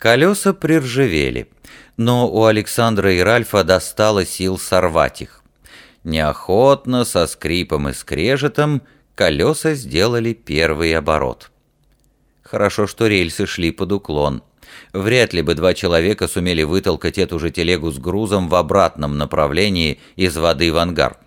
Колеса приржавели, но у Александра и Ральфа достало сил сорвать их. Неохотно, со скрипом и скрежетом, колеса сделали первый оборот. Хорошо, что рельсы шли под уклон. Вряд ли бы два человека сумели вытолкать эту же телегу с грузом в обратном направлении из воды в ангар.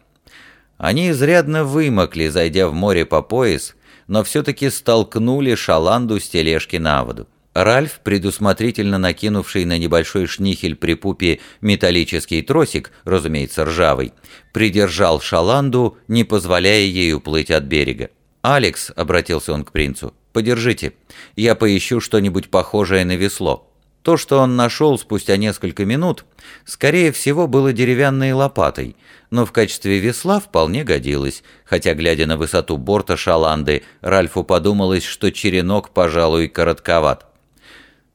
Они изрядно вымокли, зайдя в море по пояс, но все-таки столкнули шаланду с тележки на воду. Ральф, предусмотрительно накинувший на небольшой шнихель при пупе металлический тросик, разумеется, ржавый, придержал шаланду, не позволяя ей уплыть от берега. «Алекс», — обратился он к принцу, — «подержите, я поищу что-нибудь похожее на весло». То, что он нашел спустя несколько минут, скорее всего, было деревянной лопатой, но в качестве весла вполне годилось, хотя, глядя на высоту борта шаланды, Ральфу подумалось, что черенок, пожалуй, коротковат.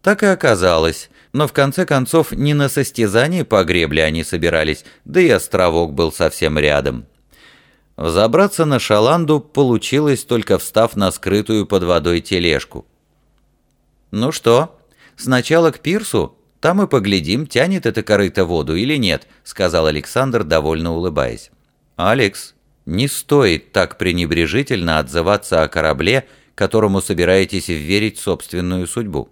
Так и оказалось, но в конце концов не на состязании по гребле они собирались, да и островок был совсем рядом. Взобраться на шаланду получилось, только встав на скрытую под водой тележку. «Ну что, сначала к пирсу, там и поглядим, тянет это корыто воду или нет», сказал Александр, довольно улыбаясь. «Алекс, не стоит так пренебрежительно отзываться о корабле, которому собираетесь верить собственную судьбу».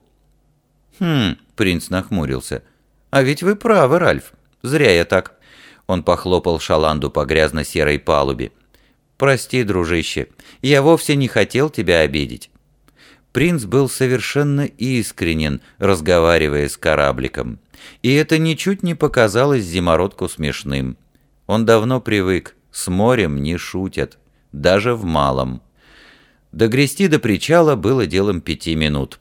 «Хм», — принц нахмурился. «А ведь вы правы, Ральф. Зря я так». Он похлопал шаланду по грязно-серой палубе. «Прости, дружище, я вовсе не хотел тебя обидеть». Принц был совершенно искренен, разговаривая с корабликом. И это ничуть не показалось зимородку смешным. Он давно привык, с морем не шутят, даже в малом. Догрести до причала было делом пяти минут.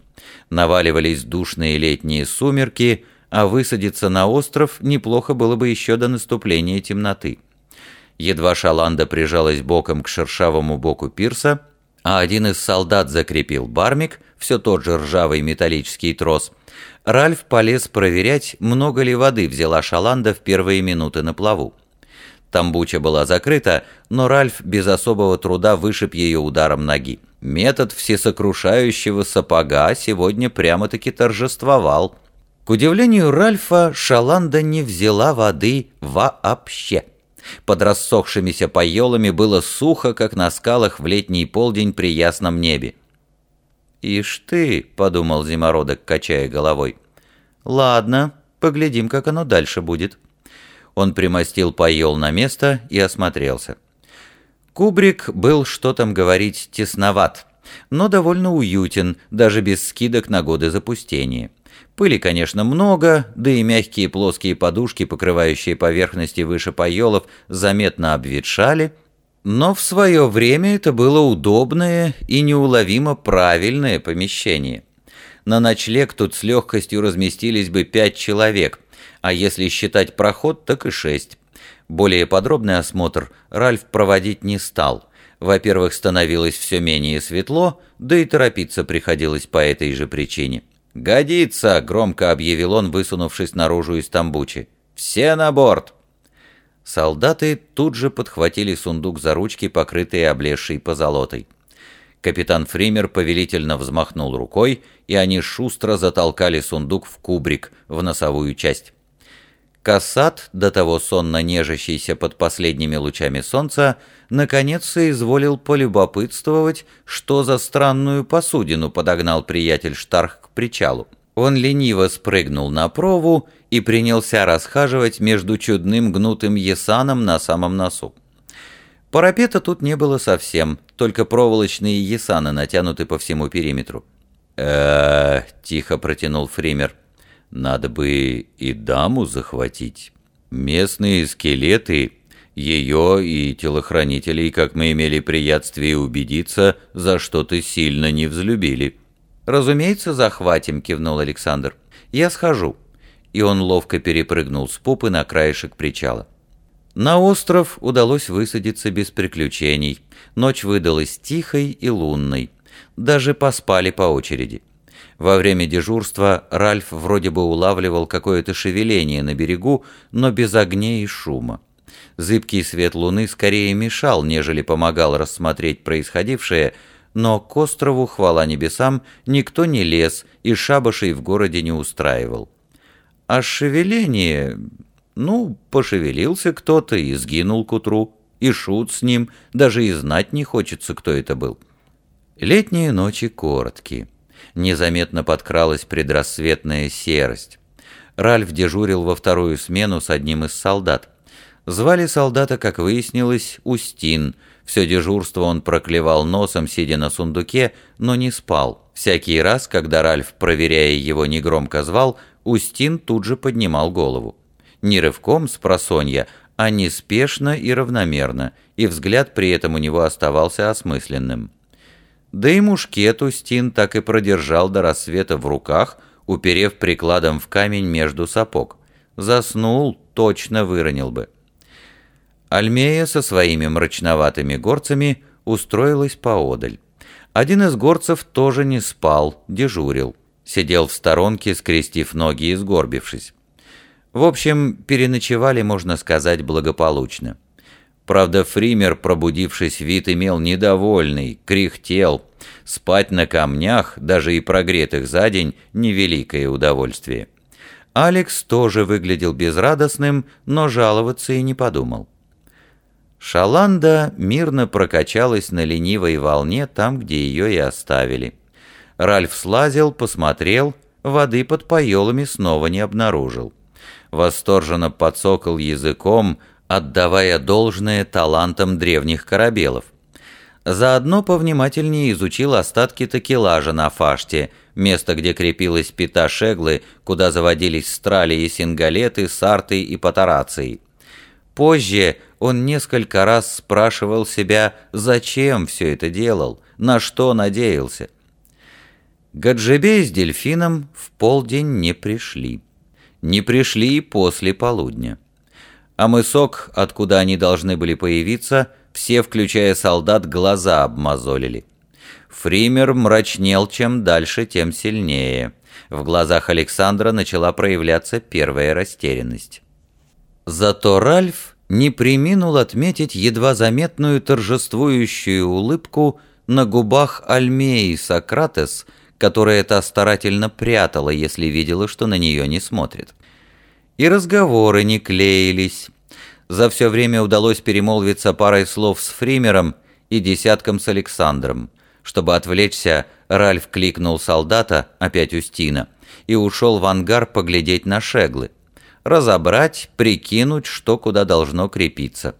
Наваливались душные летние сумерки, а высадиться на остров неплохо было бы еще до наступления темноты. Едва шаланда прижалась боком к шершавому боку пирса, а один из солдат закрепил бармик, все тот же ржавый металлический трос, Ральф полез проверять, много ли воды взяла шаланда в первые минуты на плаву. Тамбуча была закрыта, но Ральф без особого труда вышиб ее ударом ноги. Метод всесокрушающего сапога сегодня прямо-таки торжествовал. К удивлению Ральфа, Шаланда не взяла воды вообще. Под рассохшимися поелами было сухо, как на скалах в летний полдень при ясном небе. «Ишь ты», — подумал зимородок, качая головой. «Ладно, поглядим, как оно дальше будет». Он примостил поел на место и осмотрелся. Кубрик был, что там говорить, тесноват, но довольно уютен, даже без скидок на годы запустения. Пыли, конечно, много, да и мягкие плоские подушки, покрывающие поверхности выше поелов, заметно обветшали, но в свое время это было удобное и неуловимо правильное помещение. На ночлег тут с легкостью разместились бы пять человек, а если считать проход, так и шесть. Более подробный осмотр Ральф проводить не стал. Во-первых, становилось все менее светло, да и торопиться приходилось по этой же причине. «Годится!» — громко объявил он, высунувшись наружу из тамбучи. «Все на борт!» Солдаты тут же подхватили сундук за ручки, покрытые облезшей позолотой. Капитан Фример повелительно взмахнул рукой, и они шустро затолкали сундук в кубрик, в носовую часть. Кассат, до того сонно нежащийся под последними лучами солнца, наконец соизволил полюбопытствовать, что за странную посудину подогнал приятель Штарх к причалу. Он лениво спрыгнул на прову и принялся расхаживать между чудным гнутым ясаном на самом носу. Парапета тут не было совсем, только проволочные ясаны натянуты по всему периметру. э тихо протянул Фример. Надо бы и даму захватить. Местные скелеты, ее и телохранителей, как мы имели приятствие убедиться, за что-то сильно не взлюбили. «Разумеется, захватим», — кивнул Александр. «Я схожу». И он ловко перепрыгнул с пупы на краешек причала. На остров удалось высадиться без приключений. Ночь выдалась тихой и лунной. Даже поспали по очереди. Во время дежурства Ральф вроде бы улавливал какое-то шевеление на берегу, но без огней и шума. Зыбкий свет луны скорее мешал, нежели помогал рассмотреть происходившее, но к острову, хвала небесам, никто не лез и шабашей в городе не устраивал. А шевеление... Ну, пошевелился кто-то и сгинул к утру, и шут с ним, даже и знать не хочется, кто это был. Летние ночи короткие. Незаметно подкралась предрассветная серость. Ральф дежурил во вторую смену с одним из солдат. Звали солдата, как выяснилось, Устин. Все дежурство он проклевал носом, сидя на сундуке, но не спал. Всякий раз, когда Ральф, проверяя его, негромко звал, Устин тут же поднимал голову. Не рывком с просонья, а неспешно и равномерно, и взгляд при этом у него оставался осмысленным. Да и мушкет Устин так и продержал до рассвета в руках, уперев прикладом в камень между сапог. Заснул, точно выронил бы. Альмея со своими мрачноватыми горцами устроилась поодаль. Один из горцев тоже не спал, дежурил. Сидел в сторонке, скрестив ноги и сгорбившись. В общем, переночевали, можно сказать, благополучно. Правда, Фример, пробудившись, вид имел недовольный, кряхтел. Спать на камнях, даже и прогретых за день, невеликое удовольствие. Алекс тоже выглядел безрадостным, но жаловаться и не подумал. Шаланда мирно прокачалась на ленивой волне там, где ее и оставили. Ральф слазил, посмотрел, воды под поелами снова не обнаружил. Восторженно подсокал языком, отдавая должное талантам древних корабелов. Заодно повнимательнее изучил остатки такелажа на фаште, место, где крепилась пята шеглы, куда заводились страли и сингалеты, сарты и патарации. Позже он несколько раз спрашивал себя, зачем все это делал, на что надеялся. Гаджебей с дельфином в полдень не пришли. Не пришли и после полудня. А мысок, откуда они должны были появиться, все, включая солдат, глаза обмазолили. Фример мрачнел чем дальше, тем сильнее. В глазах Александра начала проявляться первая растерянность. Зато Ральф не приминул отметить едва заметную торжествующую улыбку на губах Альмеи Сократес, которая та старательно прятала, если видела, что на нее не смотрит. И разговоры не клеились. За все время удалось перемолвиться парой слов с Фримером и десятком с Александром. Чтобы отвлечься, Ральф кликнул солдата, опять Устина, и ушел в ангар поглядеть на шеглы разобрать, прикинуть, что куда должно крепиться.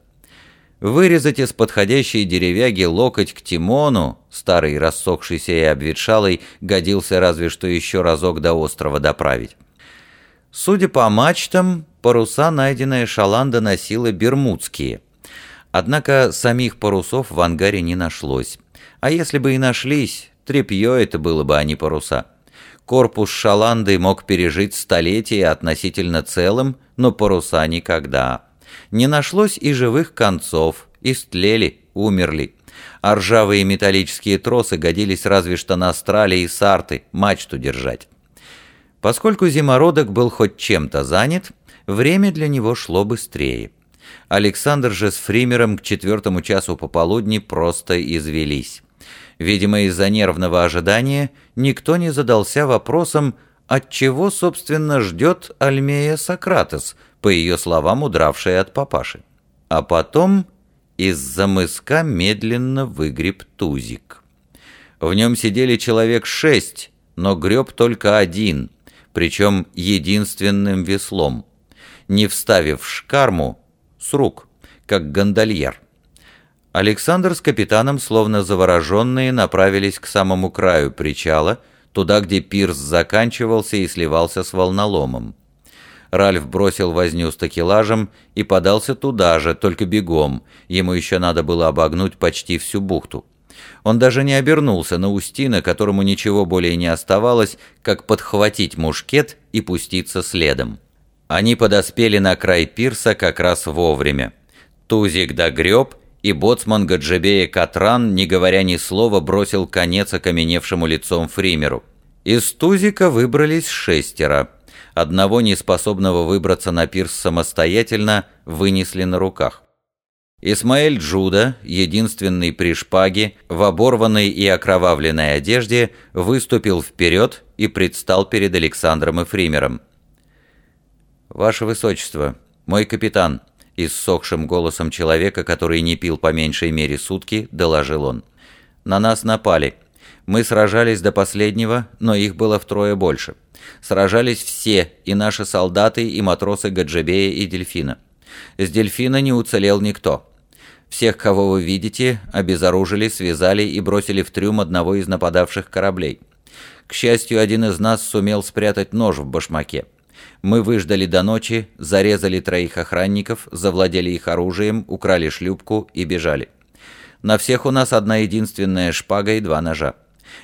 Вырезать из подходящей деревяги локоть к Тимону, старый рассохшийся и обветшалый, годился разве что еще разок до острова доправить. Судя по мачтам, паруса, найденные Шаланда, носила бермудские. Однако самих парусов в ангаре не нашлось. А если бы и нашлись, тряпье это было бы, а не паруса. Корпус Шаланды мог пережить столетия относительно целым, но паруса никогда. Не нашлось и живых концов, истлели, умерли. А ржавые металлические тросы годились разве что на страле и сарты, мачту держать. Поскольку зимородок был хоть чем-то занят, время для него шло быстрее. Александр же с Фримером к четвертому часу пополудни просто извелись. Видимо, из-за нервного ожидания никто не задался вопросом, от чего, собственно, ждет Альмея Сократес, по ее словам, удравшая от папаши. А потом из-за мыска медленно выгреб тузик. В нем сидели человек шесть, но греб только один, причем единственным веслом, не вставив шкарму с рук, как гондольер. Александр с капитаном, словно завороженные, направились к самому краю причала, туда, где пирс заканчивался и сливался с волноломом. Ральф бросил возню с такелажем и подался туда же, только бегом. Ему еще надо было обогнуть почти всю бухту. Он даже не обернулся на Устина, которому ничего более не оставалось, как подхватить мушкет и пуститься следом. Они подоспели на край пирса как раз вовремя. Тузик догреб и боцман Гаджебея Катран, не говоря ни слова, бросил конец окаменевшему лицом Фримеру. Из тузика выбрались шестеро. Одного, неспособного выбраться на пирс самостоятельно, вынесли на руках. Исмаэль Джуда, единственный при шпаге, в оборванной и окровавленной одежде, выступил вперед и предстал перед Александром и Фримером. «Ваше Высочество, мой капитан», — иссохшим голосом человека, который не пил по меньшей мере сутки, доложил он. «На нас напали. Мы сражались до последнего, но их было втрое больше. Сражались все, и наши солдаты, и матросы Гаджебея и Дельфина. С Дельфина не уцелел никто». Всех, кого вы видите, обезоружили, связали и бросили в трюм одного из нападавших кораблей. К счастью, один из нас сумел спрятать нож в башмаке. Мы выждали до ночи, зарезали троих охранников, завладели их оружием, украли шлюпку и бежали. На всех у нас одна единственная шпага и два ножа.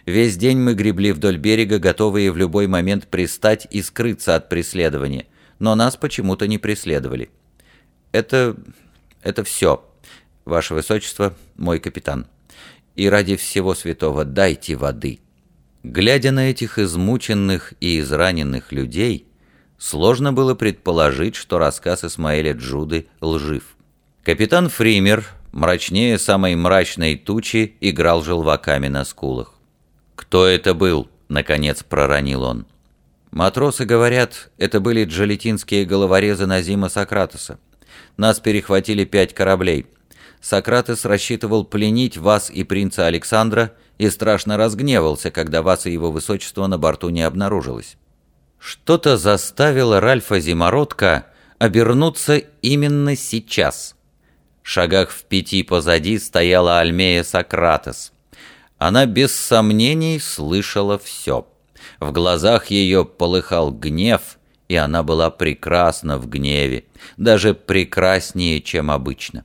Весь день мы гребли вдоль берега, готовые в любой момент пристать и скрыться от преследования, но нас почему-то не преследовали. Это... это все. «Ваше Высочество, мой капитан, и ради всего святого дайте воды». Глядя на этих измученных и израненных людей, сложно было предположить, что рассказ Исмаэля Джуды лжив. Капитан Фример, мрачнее самой мрачной тучи, играл желваками на скулах. «Кто это был?» — наконец проронил он. «Матросы говорят, это были джалетинские головорезы Назима Сократоса. Нас перехватили пять кораблей». Сократес рассчитывал пленить вас и принца Александра и страшно разгневался, когда вас и его высочество на борту не обнаружилось. Что-то заставило Ральфа Зимородка обернуться именно сейчас. Шагах в пяти позади стояла Альмея Сократес. Она без сомнений слышала все. В глазах ее полыхал гнев, и она была прекрасна в гневе, даже прекраснее, чем обычно.